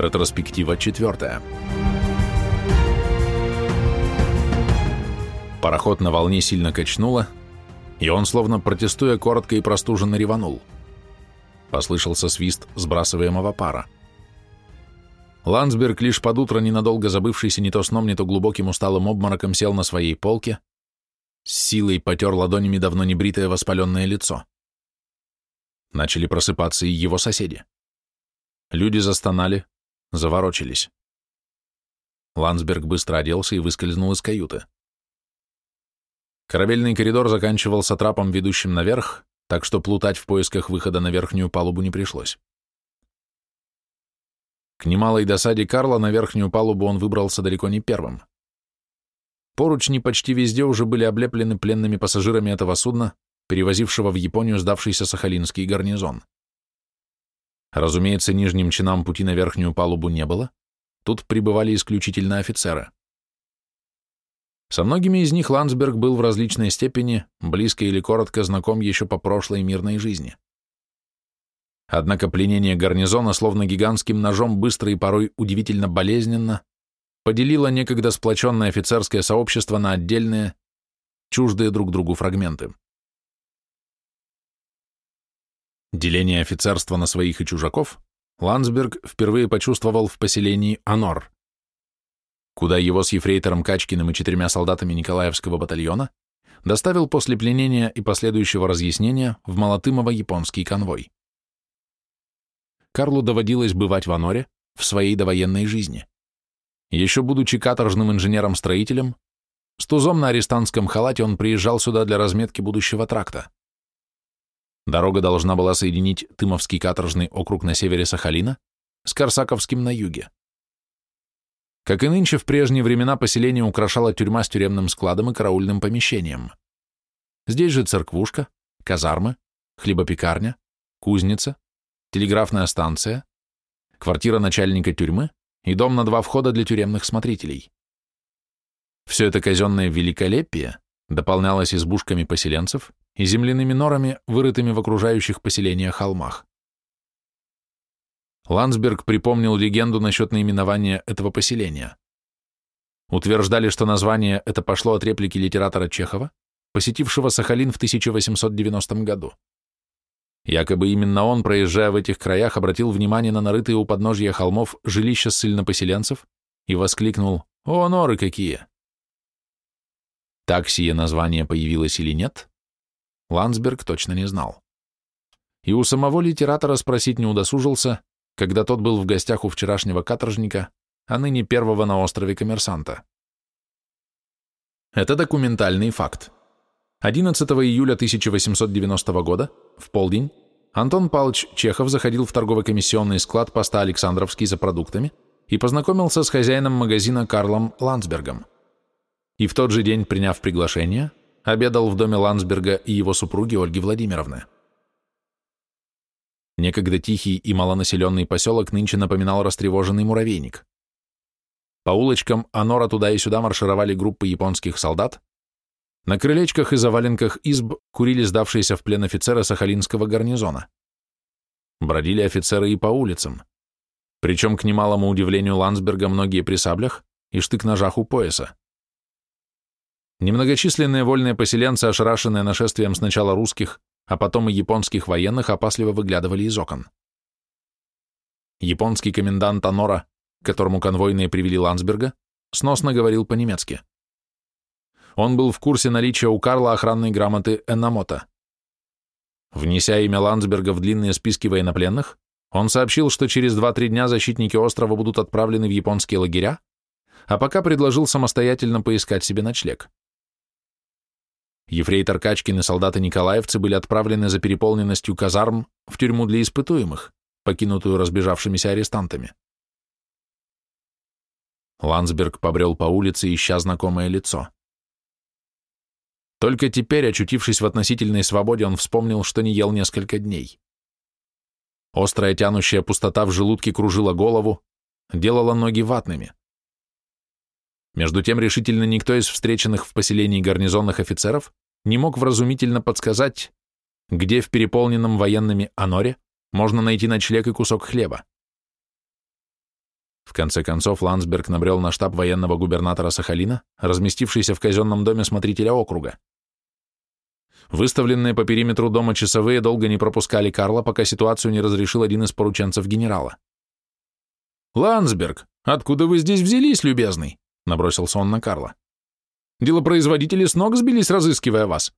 Ретроспектива четвертая. Пароход на волне сильно качнуло, и он, словно протестуя, коротко и простуженно реванул. Послышался свист сбрасываемого пара. Ландсберг, лишь под утро ненадолго забывшийся не то сном, не то глубоким усталым обмороком, сел на своей полке, с силой потер ладонями давно небритое воспаленное лицо. Начали просыпаться и его соседи. Люди застонали, заворочились. Ландсберг быстро оделся и выскользнул из каюты. Корабельный коридор заканчивался трапом, ведущим наверх, так что плутать в поисках выхода на верхнюю палубу не пришлось. К немалой досаде Карла на верхнюю палубу он выбрался далеко не первым. Поручни почти везде уже были облеплены пленными пассажирами этого судна, перевозившего в Японию сдавшийся Сахалинский гарнизон. Разумеется, нижним чинам пути на верхнюю палубу не было, тут прибывали исключительно офицеры. Со многими из них Ландсберг был в различной степени, близко или коротко знаком еще по прошлой мирной жизни. Однако пленение гарнизона, словно гигантским ножом, быстро и порой удивительно болезненно, поделило некогда сплоченное офицерское сообщество на отдельные, чуждые друг другу фрагменты. Деление офицерства на своих и чужаков Ландсберг впервые почувствовал в поселении Анор, куда его с ефрейтором Качкиным и четырьмя солдатами Николаевского батальона доставил после пленения и последующего разъяснения в Молотымово японский конвой. Карлу доводилось бывать в Аноре в своей довоенной жизни. Еще будучи каторжным инженером-строителем, с тузом на арестантском халате он приезжал сюда для разметки будущего тракта. Дорога должна была соединить Тымовский каторжный округ на севере Сахалина с Корсаковским на юге. Как и нынче, в прежние времена поселение украшала тюрьма с тюремным складом и караульным помещением. Здесь же церквушка, казармы, хлебопекарня, кузница, телеграфная станция, квартира начальника тюрьмы и дом на два входа для тюремных смотрителей. Все это казенное великолепие дополнялось избушками поселенцев и земляными норами, вырытыми в окружающих поселения холмах. Ландсберг припомнил легенду насчет наименования этого поселения. Утверждали, что название это пошло от реплики литератора Чехова, посетившего Сахалин в 1890 году. Якобы именно он, проезжая в этих краях, обратил внимание на нарытые у подножья холмов жилища ссыльнопоселенцев и воскликнул «О, норы какие!». Так сие название появилось или нет, Ландсберг точно не знал. И у самого литератора спросить не удосужился, когда тот был в гостях у вчерашнего каторжника, а ныне первого на острове коммерсанта. Это документальный факт. 11 июля 1890 года, в полдень, Антон Павлович Чехов заходил в торгово-комиссионный склад поста Александровский за продуктами и познакомился с хозяином магазина Карлом Ландсбергом. И в тот же день, приняв приглашение, обедал в доме Ландсберга и его супруги Ольги Владимировны. Некогда тихий и малонаселенный поселок нынче напоминал растревоженный муравейник. По улочкам Анора туда и сюда маршировали группы японских солдат, на крылечках и заваленках изб курили сдавшиеся в плен офицеры Сахалинского гарнизона. Бродили офицеры и по улицам. Причем, к немалому удивлению Ландсберга, многие при саблях и штык-ножах у пояса. Немногочисленные вольные поселенцы, ошарашенные нашествием сначала русских, а потом и японских военных опасливо выглядывали из окон. Японский комендант Анора, которому конвойные привели Ландсберга, сносно говорил по-немецки. Он был в курсе наличия у Карла охранной грамоты Энамота. Внеся имя Ландсберга в длинные списки военнопленных, он сообщил, что через 2-3 дня защитники острова будут отправлены в японские лагеря, а пока предложил самостоятельно поискать себе ночлег. Ефрейтор Качкин и солдаты-николаевцы были отправлены за переполненностью казарм в тюрьму для испытуемых, покинутую разбежавшимися арестантами. Ландсберг побрел по улице, ища знакомое лицо. Только теперь, очутившись в относительной свободе, он вспомнил, что не ел несколько дней. Острая тянущая пустота в желудке кружила голову, делала ноги ватными. Между тем решительно никто из встреченных в поселении гарнизонных офицеров не мог вразумительно подсказать, где в переполненном военными Аноре можно найти ночлег и кусок хлеба. В конце концов, Ландсберг набрел на штаб военного губернатора Сахалина, разместившийся в казенном доме смотрителя округа. Выставленные по периметру дома часовые долго не пропускали Карла, пока ситуацию не разрешил один из порученцев генерала. «Ландсберг, откуда вы здесь взялись, любезный?» — набросился он на Карла. «Делопроизводители с ног сбились, разыскивая вас.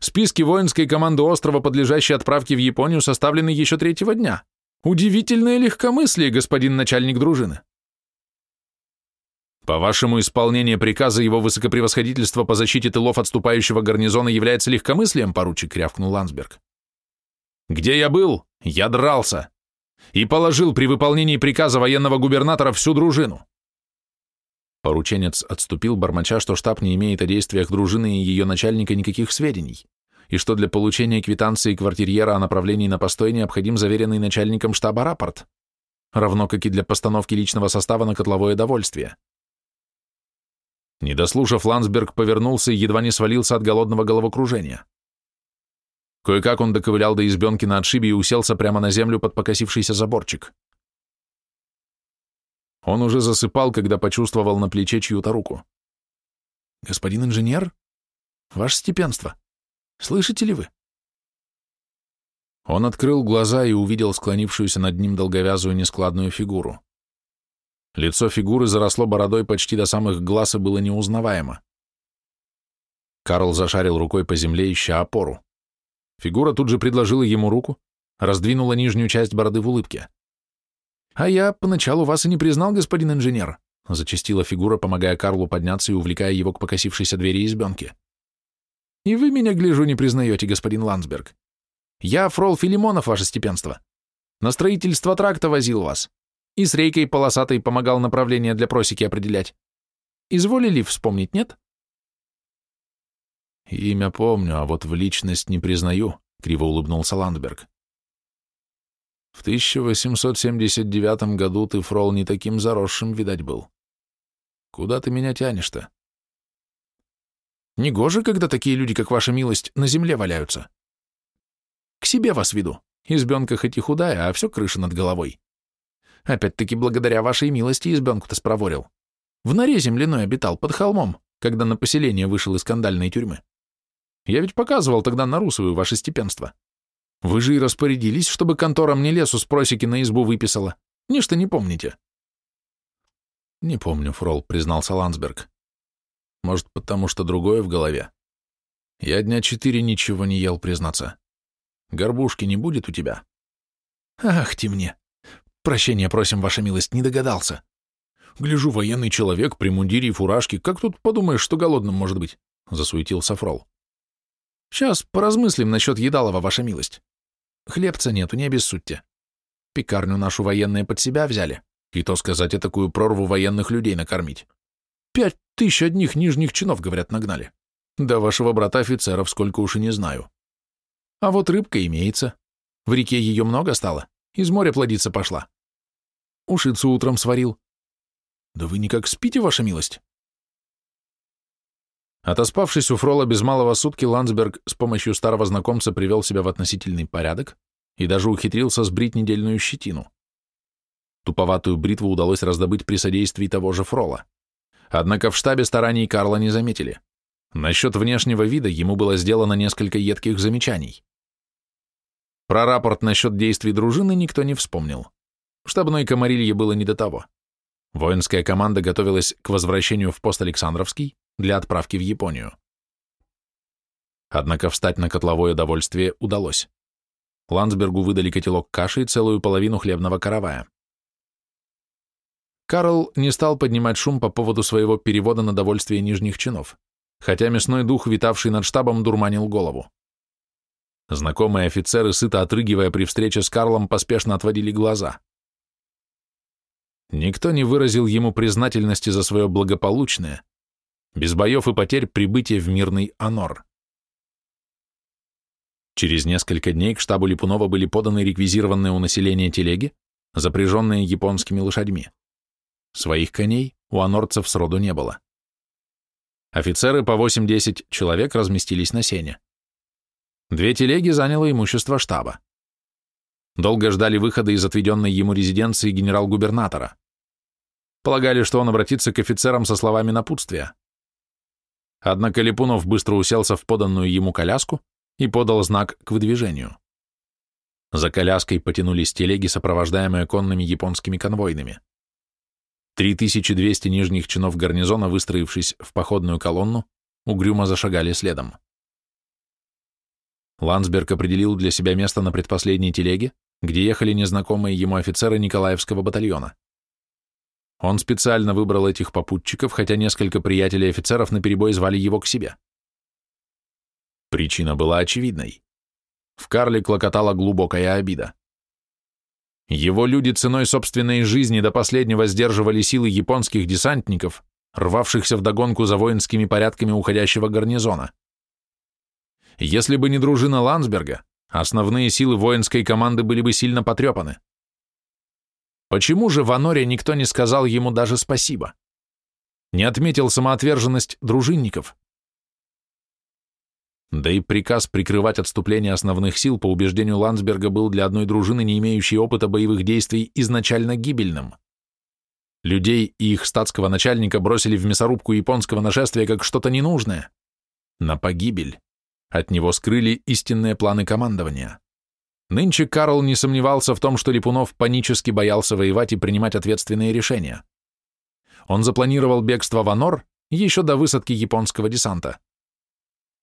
Списки воинской команды острова, подлежащей отправке в Японию, составлены еще третьего дня. Удивительное легкомыслие, господин начальник дружины. По вашему исполнение приказа его высокопревосходительства по защите тылов отступающего гарнизона является легкомыслием, поручик, рявкнул Ландсберг. Где я был? Я дрался. И положил при выполнении приказа военного губернатора всю дружину. Порученец отступил, бормоча, что штаб не имеет о действиях дружины и ее начальника никаких сведений, и что для получения квитанции квартирьера о направлении на постой необходим заверенный начальником штаба рапорт, равно как и для постановки личного состава на котловое довольствие. Не дослушав, Ландсберг повернулся и едва не свалился от голодного головокружения. Кое-как он доковылял до избенки на отшибе и уселся прямо на землю под покосившийся заборчик. Он уже засыпал, когда почувствовал на плече чью-то руку. «Господин инженер? Ваше степенство, слышите ли вы?» Он открыл глаза и увидел склонившуюся над ним долговязую нескладную фигуру. Лицо фигуры заросло бородой почти до самых глаз и было неузнаваемо. Карл зашарил рукой по земле, ища опору. Фигура тут же предложила ему руку, раздвинула нижнюю часть бороды в улыбке. «А я поначалу вас и не признал, господин инженер», зачастила фигура, помогая Карлу подняться и увлекая его к покосившейся двери избенки. «И вы меня, гляжу, не признаете, господин Ландсберг. Я Фрол Филимонов, ваше степенство. На строительство тракта возил вас. И с рейкой полосатой помогал направление для просеки определять. Изволили вспомнить, нет?» «Имя помню, а вот в личность не признаю», — криво улыбнулся Ландберг. В 1879 году ты, Фрол, не таким заросшим, видать, был. Куда ты меня тянешь-то? Негоже, когда такие люди, как ваша милость, на земле валяются. К себе вас веду. Избенка хоть и худая, а все крыша над головой. Опять-таки, благодаря вашей милости избенку-то спроворил. В норе земляной обитал, под холмом, когда на поселение вышел из скандальной тюрьмы. Я ведь показывал тогда на Русовую ваше степенство. Вы же и распорядились, чтобы контора мне лесу с просеки на избу выписала. Ничто не помните. Не помню, Фрол, признался Ландсберг. Может, потому что другое в голове. Я дня четыре ничего не ел, признаться. Горбушки не будет у тебя? Ах ты мне! Прощения просим, ваша милость, не догадался. Гляжу, военный человек при мундире и фуражке. Как тут подумаешь, что голодным может быть? Засуетился Фрол. Сейчас поразмыслим насчет едалова, ваша милость. Хлебца нету, не обессудьте. Пекарню нашу военные под себя взяли. И то сказать, и такую прорву военных людей накормить. Пять тысяч одних нижних чинов, говорят, нагнали. Да вашего брата-офицеров сколько уж и не знаю. А вот рыбка имеется. В реке ее много стало. Из моря плодиться пошла. Ушицу утром сварил. Да вы никак спите, ваша милость? Отоспавшись у Фрола без малого сутки, Ландсберг с помощью старого знакомца привел себя в относительный порядок и даже ухитрился сбрить недельную щетину. Туповатую бритву удалось раздобыть при содействии того же Фрола. Однако в штабе стараний Карла не заметили. Насчет внешнего вида ему было сделано несколько едких замечаний. Про рапорт насчет действий дружины никто не вспомнил. Штабной комарилье было не до того. Воинская команда готовилась к возвращению в пост Александровский, для отправки в Японию. Однако встать на котловое довольствие удалось. Ландсбергу выдали котелок каши и целую половину хлебного каравая. Карл не стал поднимать шум по поводу своего перевода на довольствие нижних чинов, хотя мясной дух, витавший над штабом, дурманил голову. Знакомые офицеры, сыто отрыгивая при встрече с Карлом, поспешно отводили глаза. Никто не выразил ему признательности за свое благополучное, без боев и потерь прибытие в мирный Анор. Через несколько дней к штабу Липунова были поданы реквизированные у населения телеги, запряженные японскими лошадьми. Своих коней у анорцев сроду не было. Офицеры по 8-10 человек разместились на сене. Две телеги заняло имущество штаба. Долго ждали выхода из отведенной ему резиденции генерал-губернатора. Полагали, что он обратится к офицерам со словами напутствия. Однако Липунов быстро уселся в поданную ему коляску и подал знак к выдвижению. За коляской потянулись телеги, сопровождаемые конными японскими конвойными. 3200 нижних чинов гарнизона, выстроившись в походную колонну, угрюмо зашагали следом. Ландсберг определил для себя место на предпоследней телеге, где ехали незнакомые ему офицеры Николаевского батальона. Он специально выбрал этих попутчиков, хотя несколько приятелей офицеров наперебой звали его к себе. Причина была очевидной. В Карле клокотала глубокая обида. Его люди ценой собственной жизни до последнего сдерживали силы японских десантников, рвавшихся вдогонку за воинскими порядками уходящего гарнизона. Если бы не дружина Ландсберга, основные силы воинской команды были бы сильно потрепаны. Почему же в Аноре никто не сказал ему даже спасибо? Не отметил самоотверженность дружинников? Да и приказ прикрывать отступление основных сил, по убеждению Ландсберга, был для одной дружины, не имеющей опыта боевых действий, изначально гибельным. Людей и их статского начальника бросили в мясорубку японского нашествия как что-то ненужное. На погибель. От него скрыли истинные планы командования. Нынче Карл не сомневался в том, что Липунов панически боялся воевать и принимать ответственные решения. Он запланировал бегство в Анор еще до высадки японского десанта.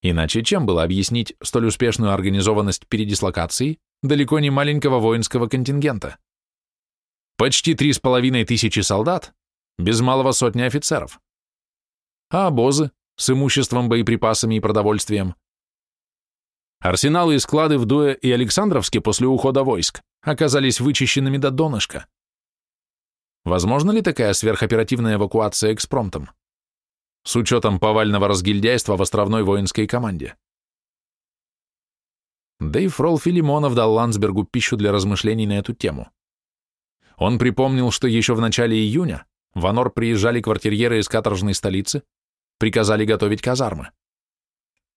Иначе чем было объяснить столь успешную организованность передислокации далеко не маленького воинского контингента? Почти три с половиной тысячи солдат, без малого сотни офицеров. А обозы с имуществом, боеприпасами и продовольствием? Арсеналы и склады в Дуэ и Александровске после ухода войск оказались вычищенными до донышка. Возможно ли такая сверхоперативная эвакуация экспромтом? с учетом повального разгильдяйства в островной воинской команде. Да и Фрол Филимонов дал Ландсбергу пищу для размышлений на эту тему. Он припомнил, что еще в начале июня в Анор приезжали квартирьеры из каторжной столицы, приказали готовить казармы.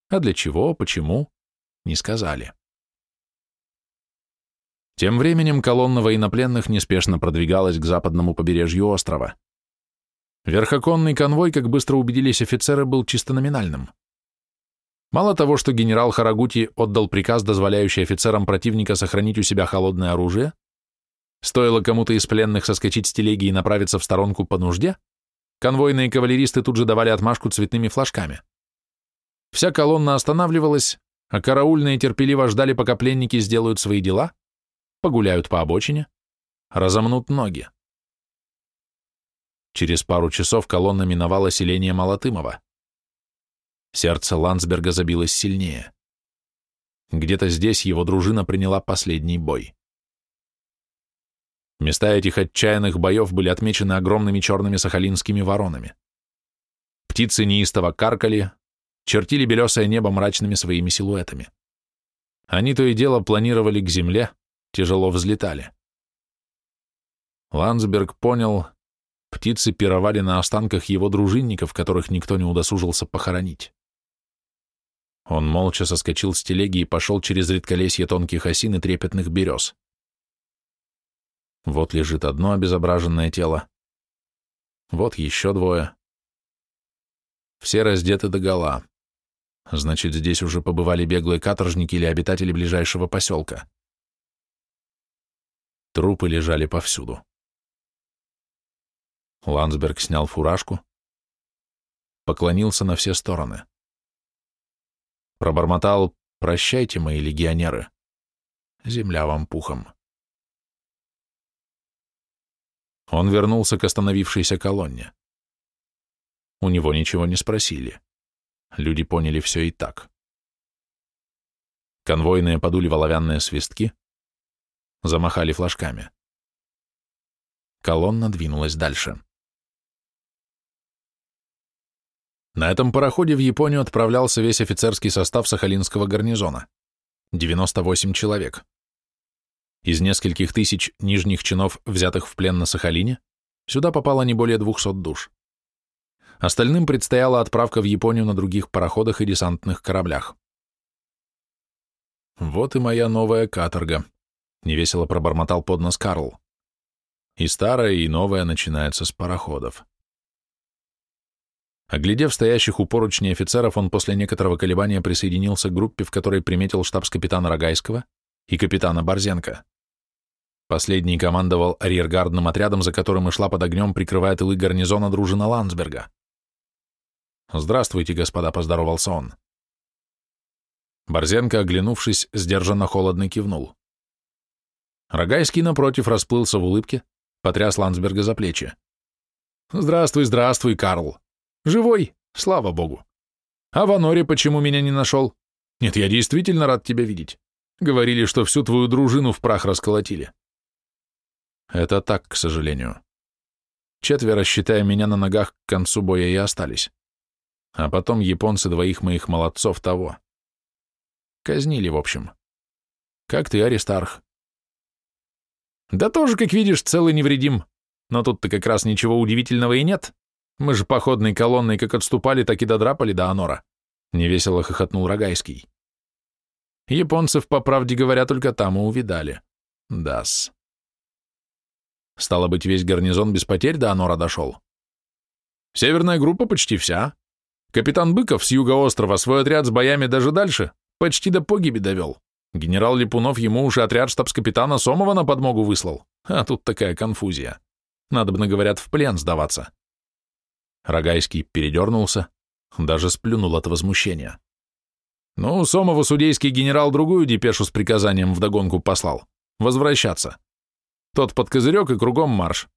А для чего, почему, не сказали. Тем временем колонна военнопленных неспешно продвигалась к западному побережью острова. Верхоконный конвой, как быстро убедились офицеры, был чисто номинальным. Мало того, что генерал Харагути отдал приказ, дозволяющий офицерам противника сохранить у себя холодное оружие, стоило кому-то из пленных соскочить с телеги и направиться в сторонку по нужде, конвойные кавалеристы тут же давали отмашку цветными флажками. Вся колонна останавливалась, а караульные терпеливо ждали, пока пленники сделают свои дела, погуляют по обочине, разомнут ноги. Через пару часов колонна миновала селение Малотымово. Сердце Ландсберга забилось сильнее. Где-то здесь его дружина приняла последний бой. Места этих отчаянных боев были отмечены огромными черными сахалинскими воронами. Птицы неистово каркали, чертили белесое небо мрачными своими силуэтами. Они то и дело планировали к земле, тяжело взлетали. Ландсберг понял, Птицы пировали на останках его дружинников, которых никто не удосужился похоронить. Он молча соскочил с телеги и пошел через редколесье тонких осин и трепетных берез. Вот лежит одно обезображенное тело. Вот еще двое. Все раздеты догола. Значит, здесь уже побывали беглые каторжники или обитатели ближайшего поселка. Трупы лежали повсюду. Ландсберг снял фуражку, поклонился на все стороны. Пробормотал «Прощайте, мои легионеры, земля вам пухом». Он вернулся к остановившейся колонне. У него ничего не спросили. Люди поняли все и так. Конвойные подули в оловянные свистки, замахали флажками. Колонна двинулась дальше. На этом пароходе в Японию отправлялся весь офицерский состав Сахалинского гарнизона. 98 человек. Из нескольких тысяч нижних чинов, взятых в плен на Сахалине, сюда попало не более 200 душ. Остальным предстояла отправка в Японию на других пароходах и десантных кораблях. «Вот и моя новая каторга», — невесело пробормотал под нос Карл. И старое, и новое начинается с пароходов. Оглядев стоящих у поручней офицеров, он после некоторого колебания присоединился к группе, в которой приметил штабс-капитана Рогайского и капитана Борзенко. Последний командовал арьергардным отрядом, за которым и шла под огнем, прикрывая тылы гарнизона дружина Ландсберга. «Здравствуйте, господа», — поздоровался он. Борзенко, оглянувшись, сдержанно холодно кивнул. Рогайский, напротив, расплылся в улыбке, потряс Ландсберга за плечи. «Здравствуй, здравствуй, Карл. Живой, слава богу. А в Аноре почему меня не нашел? Нет, я действительно рад тебя видеть. Говорили, что всю твою дружину в прах расколотили». Это так, к сожалению. Четверо, считая меня на ногах, к концу боя и остались. А потом японцы двоих моих молодцов того. Казнили, в общем. Как ты, Аристарх? Да тоже, как видишь, целый невредим. Но тут-то как раз ничего удивительного и нет. Мы же походной колонной как отступали, так и додрапали до Анора. Невесело хохотнул Рогайский. Японцев, по правде говоря, только там и увидали. Дас. Стало быть, весь гарнизон без потерь до Анора дошел. Северная группа почти вся. Капитан Быков с юга острова свой отряд с боями даже дальше, почти до погиби довел. Генерал Липунов ему уж отряд штабс-капитана Сомова на подмогу выслал. А тут такая конфузия. Надо бы, говорят, в плен сдаваться. Рогайский передернулся, даже сплюнул от возмущения. Ну, Сомову судейский генерал другую депешу с приказанием вдогонку послал. Возвращаться. Тот под козырек и кругом марш.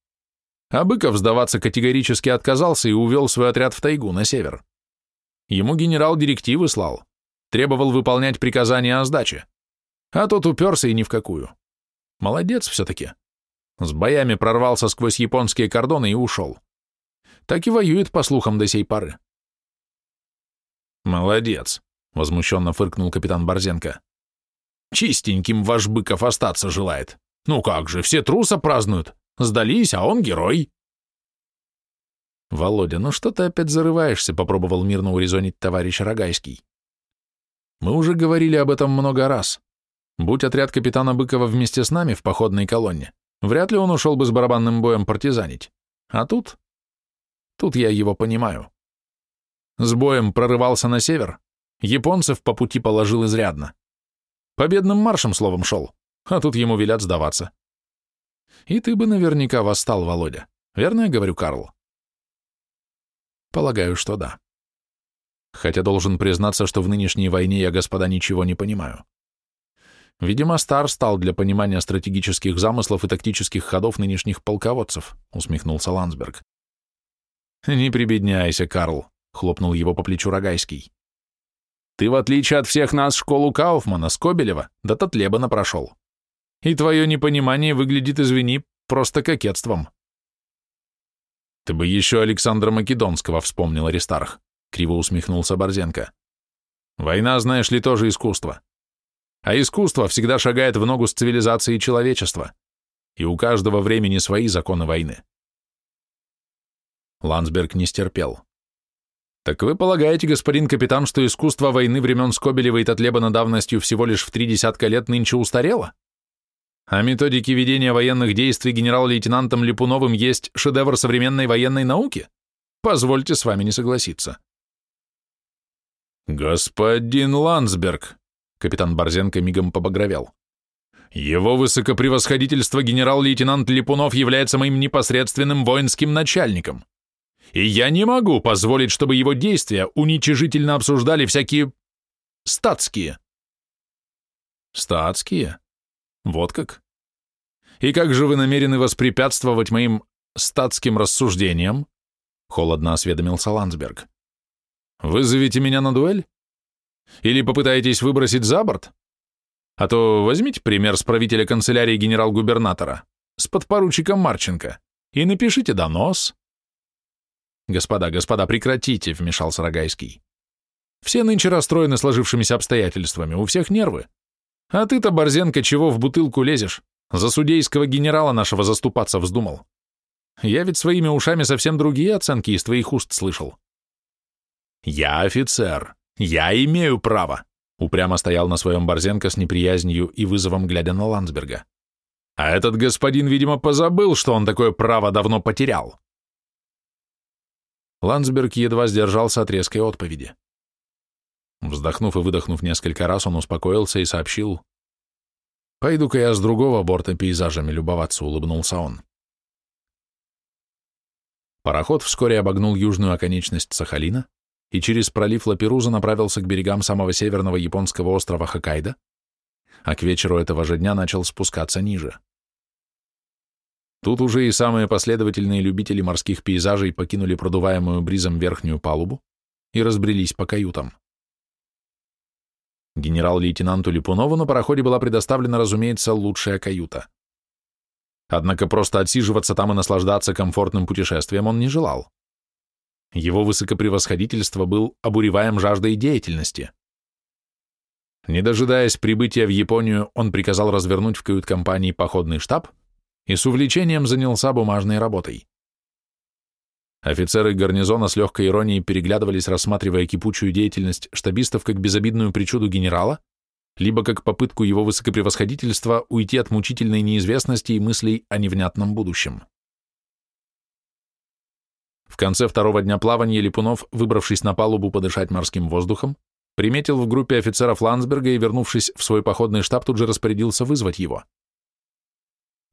А Быков сдаваться категорически отказался и увел свой отряд в тайгу на север. Ему генерал директивы слал, требовал выполнять приказания о сдаче. А тот уперся и ни в какую. Молодец все-таки. С боями прорвался сквозь японские кордоны и ушел. Так и воюет, по слухам, до сей поры. Молодец, возмущенно фыркнул капитан Борзенко. Чистеньким ваш Быков остаться желает. Ну как же, все труса празднуют. Сдались, а он герой. Володя, ну что ты опять зарываешься, попробовал мирно урезонить товарищ Рогайский. Мы уже говорили об этом много раз. Будь отряд капитана Быкова вместе с нами в походной колонне, вряд ли он ушел бы с барабанным боем партизанить. А тут? Тут я его понимаю. С боем прорывался на север, японцев по пути положил изрядно. Победным маршем, словом, шел, а тут ему велят сдаваться. И ты бы наверняка восстал, Володя. Верно я говорю, Карл? Полагаю, что да хотя должен признаться, что в нынешней войне я, господа, ничего не понимаю. Видимо, стар стал для понимания стратегических замыслов и тактических ходов нынешних полководцев, усмехнулся Ландсберг. Не прибедняйся, Карл, хлопнул его по плечу Рогайский. Ты, в отличие от всех нас, школу Кауфмана, Скобелева, до Татлебана прошел. И твое непонимание выглядит, извини, просто кокетством. Ты бы еще Александра Македонского вспомнил, Аристарх. — криво усмехнулся Борзенко. «Война, знаешь ли, тоже искусство. А искусство всегда шагает в ногу с цивилизацией человечества, и у каждого времени свои законы войны». Ландсберг не стерпел. «Так вы полагаете, господин капитан, что искусство войны времен Скобелева и Татлебана давностью всего лишь в три десятка лет нынче устарело? А методики ведения военных действий генерал-лейтенантом Липуновым есть шедевр современной военной науки? Позвольте с вами не согласиться. «Господин Ландсберг», — капитан Борзенко мигом побагровел, «его высокопревосходительство генерал-лейтенант Липунов является моим непосредственным воинским начальником, и я не могу позволить, чтобы его действия уничижительно обсуждали всякие статские». «Статские? Вот как? И как же вы намерены воспрепятствовать моим статским рассуждениям?» — холодно осведомился Ландсберг. Вызовите меня на дуэль? Или попытаетесь выбросить за борт? А то возьмите пример с правителя канцелярии генерал-губернатора, с подпоручиком Марченко, и напишите донос. Господа, господа, прекратите, вмешался Рогайский. Все нынче расстроены сложившимися обстоятельствами, у всех нервы. А ты-то, Борзенко, чего в бутылку лезешь? За судейского генерала нашего заступаться вздумал. Я ведь своими ушами совсем другие оценки из твоих уст слышал. «Я офицер. Я имею право», — упрямо стоял на своем Борзенко с неприязнью и вызовом, глядя на Ландсберга. А этот господин, видимо, позабыл, что он такое право давно потерял. Ландсберг едва сдержался от резкой отповеди. Вздохнув и выдохнув несколько раз, он успокоился и сообщил. «Пойду-ка я с другого борта пейзажами любоваться», — улыбнулся он. Пароход вскоре обогнул южную оконечность Сахалина и через пролив Лаперуза направился к берегам самого северного японского острова Хоккайдо, а к вечеру этого же дня начал спускаться ниже. Тут уже и самые последовательные любители морских пейзажей покинули продуваемую бризом верхнюю палубу и разбрелись по каютам. Генерал-лейтенанту Липунову на пароходе была предоставлена, разумеется, лучшая каюта. Однако просто отсиживаться там и наслаждаться комфортным путешествием он не желал. Его высокопревосходительство был обуреваем жаждой деятельности. Не дожидаясь прибытия в Японию, он приказал развернуть в кают-компании походный штаб и с увлечением занялся бумажной работой. Офицеры гарнизона с легкой иронией переглядывались, рассматривая кипучую деятельность штабистов как безобидную причуду генерала, либо как попытку его высокопревосходительства уйти от мучительной неизвестности и мыслей о невнятном будущем. В конце второго дня плавания Липунов, выбравшись на палубу подышать морским воздухом, приметил в группе офицеров Ландсберга и, вернувшись в свой походный штаб, тут же распорядился вызвать его.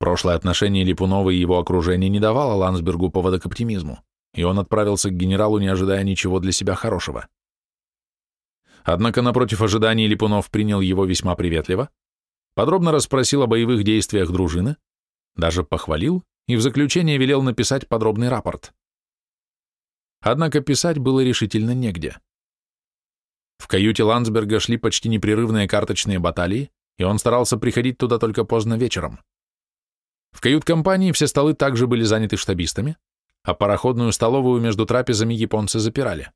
Прошлое отношение Липунова и его окружения не давало Ландсбергу повода к оптимизму и он отправился к генералу, не ожидая ничего для себя хорошего. Однако напротив ожиданий Липунов принял его весьма приветливо, подробно расспросил о боевых действиях дружины, даже похвалил и в заключение велел написать подробный рапорт. Однако писать было решительно негде. В каюте Ландсберга шли почти непрерывные карточные баталии, и он старался приходить туда только поздно вечером. В кают-компании все столы также были заняты штабистами, а пароходную столовую между трапезами японцы запирали.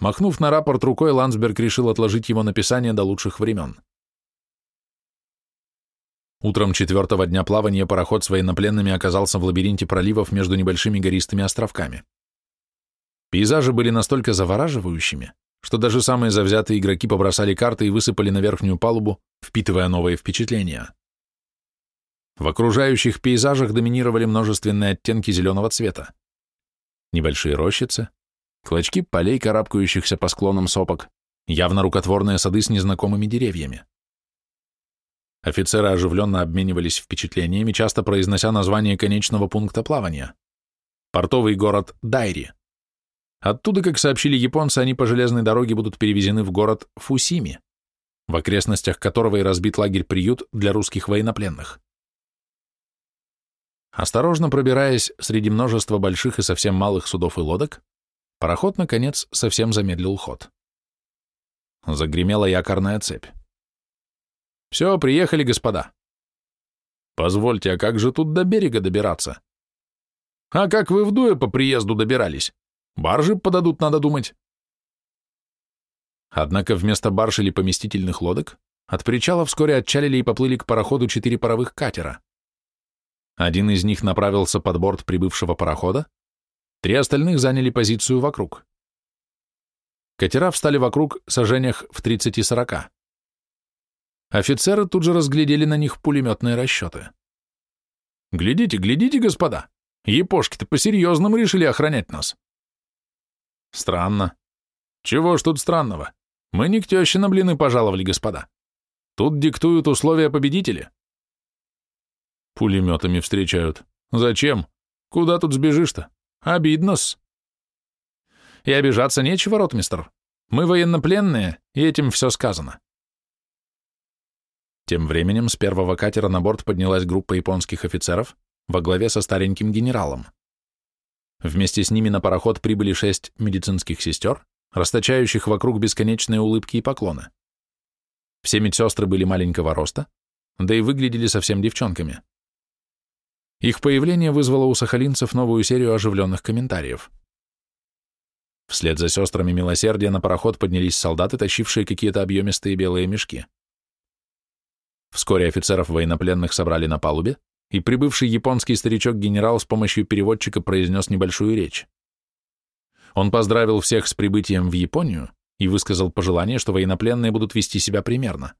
Махнув на рапорт рукой, Ландсберг решил отложить его написание до лучших времен. Утром четвертого дня плавания пароход с военнопленными оказался в лабиринте проливов между небольшими гористыми островками. Пейзажи были настолько завораживающими, что даже самые завзятые игроки побросали карты и высыпали на верхнюю палубу, впитывая новые впечатления. В окружающих пейзажах доминировали множественные оттенки зеленого цвета. Небольшие рощицы, клочки полей, карабкающихся по склонам сопок, явно рукотворные сады с незнакомыми деревьями. Офицеры оживленно обменивались впечатлениями, часто произнося название конечного пункта плавания. Портовый город Дайри. Оттуда, как сообщили японцы, они по железной дороге будут перевезены в город Фусими, в окрестностях которого и разбит лагерь-приют для русских военнопленных. Осторожно пробираясь среди множества больших и совсем малых судов и лодок, пароход, наконец, совсем замедлил ход. Загремела якорная цепь. «Все, приехали, господа». «Позвольте, а как же тут до берега добираться?» «А как вы в дуе по приезду добирались? Баржи подадут, надо думать». Однако вместо барж или поместительных лодок от причала вскоре отчалили и поплыли к пароходу четыре паровых катера. Один из них направился под борт прибывшего парохода, три остальных заняли позицию вокруг. Катера встали вокруг, сожжениях в 30-40. Офицеры тут же разглядели на них пулеметные расчеты. «Глядите, глядите, господа! Япошки-то по-серьезному решили охранять нас!» «Странно. Чего ж тут странного? Мы не к теще на блины пожаловали, господа. Тут диктуют условия победители. Пулеметами встречают. Зачем? Куда тут сбежишь-то? Обидно-с. И обижаться нечего, ротмистр. Мы военнопленные, и этим все сказано. Тем временем с первого катера на борт поднялась группа японских офицеров во главе со стареньким генералом. Вместе с ними на пароход прибыли шесть медицинских сестер, расточающих вокруг бесконечные улыбки и поклоны. Все медсестры были маленького роста, да и выглядели совсем девчонками. Их появление вызвало у сахалинцев новую серию оживленных комментариев. Вслед за сестрами милосердия на пароход поднялись солдаты, тащившие какие-то объемистые белые мешки. Вскоре офицеров военнопленных собрали на палубе, и прибывший японский старичок-генерал с помощью переводчика произнес небольшую речь. Он поздравил всех с прибытием в Японию и высказал пожелание, что военнопленные будут вести себя примерно.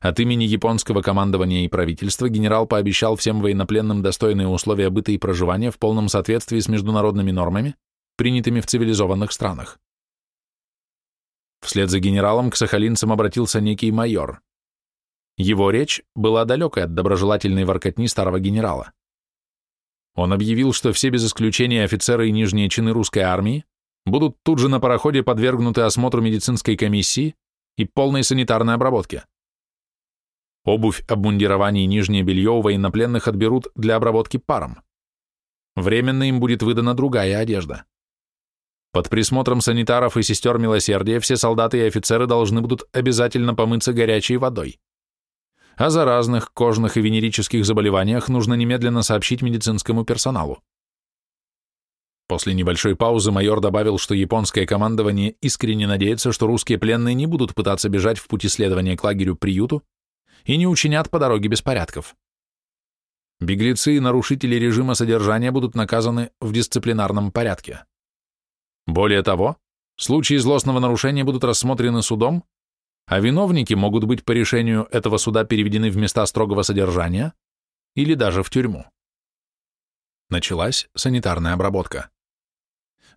От имени японского командования и правительства генерал пообещал всем военнопленным достойные условия быта и проживания в полном соответствии с международными нормами, принятыми в цивилизованных странах. Вслед за генералом к сахалинцам обратился некий майор. Его речь была далекой от доброжелательной воркотни старого генерала. Он объявил, что все без исключения офицеры и нижние чины русской армии будут тут же на пароходе подвергнуты осмотру медицинской комиссии и полной санитарной обработке. Обувь, обмундирование и нижнее белье у военнопленных отберут для обработки паром. Временно им будет выдана другая одежда. Под присмотром санитаров и сестер милосердия все солдаты и офицеры должны будут обязательно помыться горячей водой. О заразных, кожных и венерических заболеваниях нужно немедленно сообщить медицинскому персоналу. После небольшой паузы майор добавил, что японское командование искренне надеется, что русские пленные не будут пытаться бежать в пути следования к лагерю-приюту и не учинят по дороге беспорядков. Беглецы и нарушители режима содержания будут наказаны в дисциплинарном порядке. Более того, случаи злостного нарушения будут рассмотрены судом а виновники могут быть по решению этого суда переведены в места строгого содержания или даже в тюрьму. Началась санитарная обработка.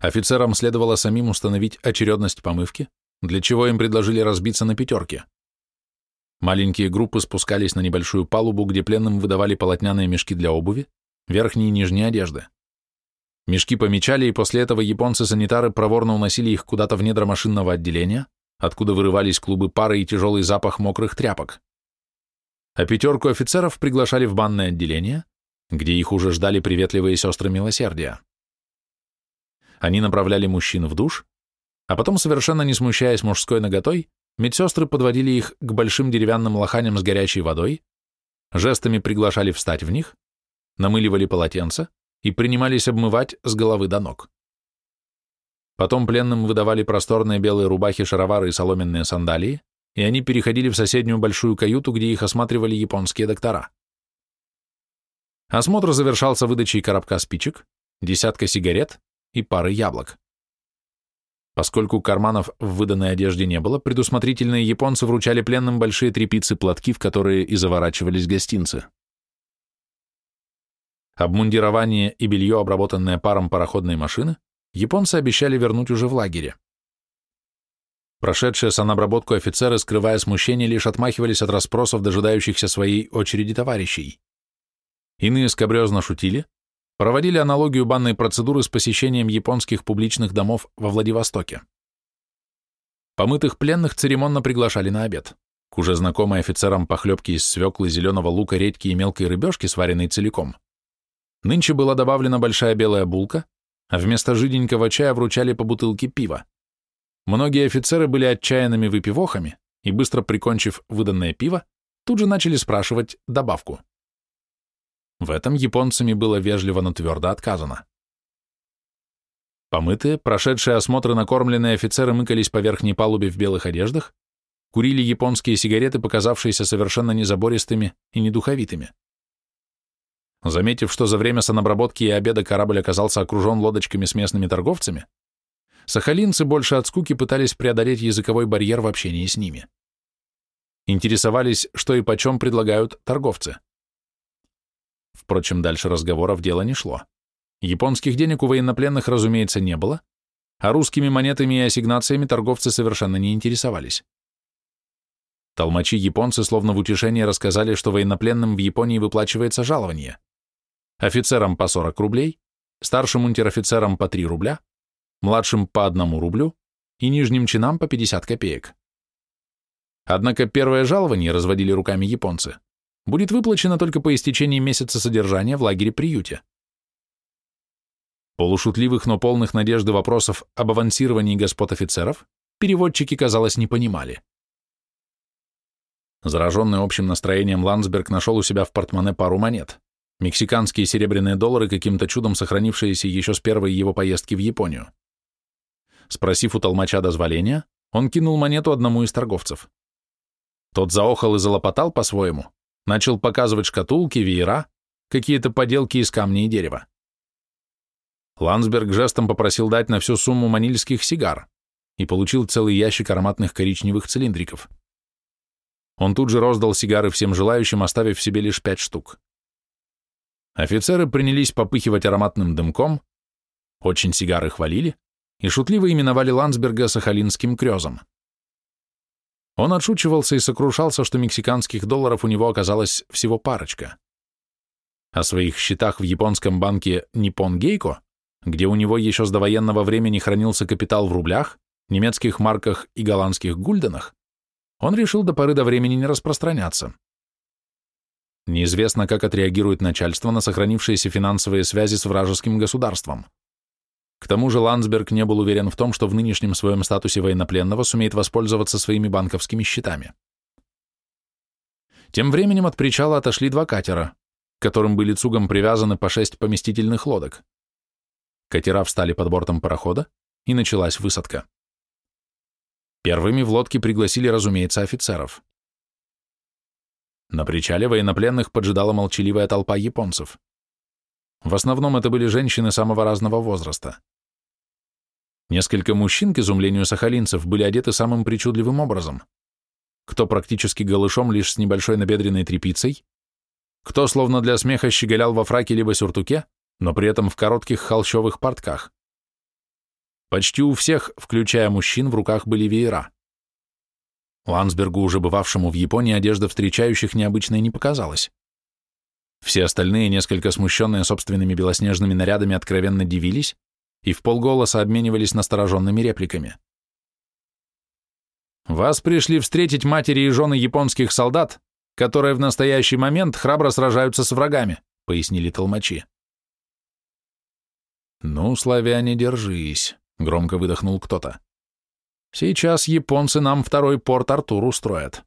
Офицерам следовало самим установить очередность помывки, для чего им предложили разбиться на пятерки. Маленькие группы спускались на небольшую палубу, где пленным выдавали полотняные мешки для обуви, верхние и нижние одежды. Мешки помечали, и после этого японцы-санитары проворно уносили их куда-то в недра машинного отделения, откуда вырывались клубы пара и тяжелый запах мокрых тряпок. А пятерку офицеров приглашали в банное отделение, где их уже ждали приветливые сестры милосердия. Они направляли мужчин в душ, а потом, совершенно не смущаясь мужской наготой, медсестры подводили их к большим деревянным лоханям с горячей водой, жестами приглашали встать в них, намыливали полотенца и принимались обмывать с головы до ног. Потом пленным выдавали просторные белые рубахи, шаровары и соломенные сандалии, и они переходили в соседнюю большую каюту, где их осматривали японские доктора. Осмотр завершался выдачей коробка спичек, десятка сигарет и пары яблок. Поскольку карманов в выданной одежде не было, предусмотрительные японцы вручали пленным большие тряпицы-платки, в которые и заворачивались гостинцы. Обмундирование и белье, обработанное паром пароходной машины, японцы обещали вернуть уже в лагере. Прошедшие санобработку офицеры, скрывая смущение, лишь отмахивались от расспросов дожидающихся своей очереди товарищей. Иные скобрезно шутили, проводили аналогию банной процедуры с посещением японских публичных домов во Владивостоке. Помытых пленных церемонно приглашали на обед. К уже знакомой офицерам похлебки из свеклы, зеленого лука, редьки и мелкой рыбешки, сваренной целиком. Нынче была добавлена большая белая булка, а вместо жиденького чая вручали по бутылке пива. Многие офицеры были отчаянными выпивохами и, быстро прикончив выданное пиво, тут же начали спрашивать добавку. В этом японцами было вежливо, но твердо отказано. Помытые, прошедшие осмотры накормленные офицеры мыкались по верхней палубе в белых одеждах, курили японские сигареты, показавшиеся совершенно незабористыми и недуховитыми. Заметив, что за время санобработки и обеда корабль оказался окружен лодочками с местными торговцами, сахалинцы больше от скуки пытались преодолеть языковой барьер в общении с ними. Интересовались, что и почем предлагают торговцы. Впрочем, дальше разговоров дело не шло. Японских денег у военнопленных, разумеется, не было, а русскими монетами и ассигнациями торговцы совершенно не интересовались. Толмачи-японцы словно в утешение рассказали, что военнопленным в Японии выплачивается жалование – офицерам по 40 рублей, старшим унтер-офицерам по 3 рубля, младшим по 1 рублю и нижним чинам по 50 копеек. Однако первое жалование, разводили руками японцы, будет выплачено только по истечении месяца содержания в лагере-приюте. Полушутливых, но полных надежды вопросов об авансировании господ офицеров переводчики, казалось, не понимали. Зараженный общим настроением Ландсберг нашел у себя в портмоне пару монет мексиканские серебряные доллары, каким-то чудом сохранившиеся еще с первой его поездки в Японию. Спросив у толмача дозволения, он кинул монету одному из торговцев. Тот заохал и залопотал по-своему, начал показывать шкатулки, веера, какие-то поделки из камня и дерева. Ландсберг жестом попросил дать на всю сумму манильских сигар и получил целый ящик ароматных коричневых цилиндриков. Он тут же роздал сигары всем желающим, оставив себе лишь пять штук. Офицеры принялись попыхивать ароматным дымком, очень сигары хвалили и шутливо именовали Ландсберга сахалинским крёзом. Он отшучивался и сокрушался, что мексиканских долларов у него оказалось всего парочка. О своих счетах в японском банке Nippon Гейко, где у него еще с довоенного времени хранился капитал в рублях, немецких марках и голландских гульденах, он решил до поры до времени не распространяться. Неизвестно, как отреагирует начальство на сохранившиеся финансовые связи с вражеским государством. К тому же Ландсберг не был уверен в том, что в нынешнем своем статусе военнопленного сумеет воспользоваться своими банковскими счетами. Тем временем от причала отошли два катера, к которым были цугом привязаны по шесть поместительных лодок. Катера встали под бортом парохода, и началась высадка. Первыми в лодке пригласили, разумеется, офицеров. На причале военнопленных поджидала молчаливая толпа японцев. В основном это были женщины самого разного возраста. Несколько мужчин, к изумлению сахалинцев, были одеты самым причудливым образом. Кто практически голышом, лишь с небольшой набедренной тряпицей, кто словно для смеха щеголял во фраке либо сюртуке, но при этом в коротких холщовых портках. Почти у всех, включая мужчин, в руках были веера. Ландсбергу, уже бывавшему в Японии, одежда встречающих необычной не показалась. Все остальные, несколько смущенные собственными белоснежными нарядами, откровенно дивились и в полголоса обменивались настороженными репликами. «Вас пришли встретить матери и жены японских солдат, которые в настоящий момент храбро сражаются с врагами», — пояснили толмачи. «Ну, славяне, держись», громко выдохнул кто-то. Сейчас японцы нам второй порт Артур устроят.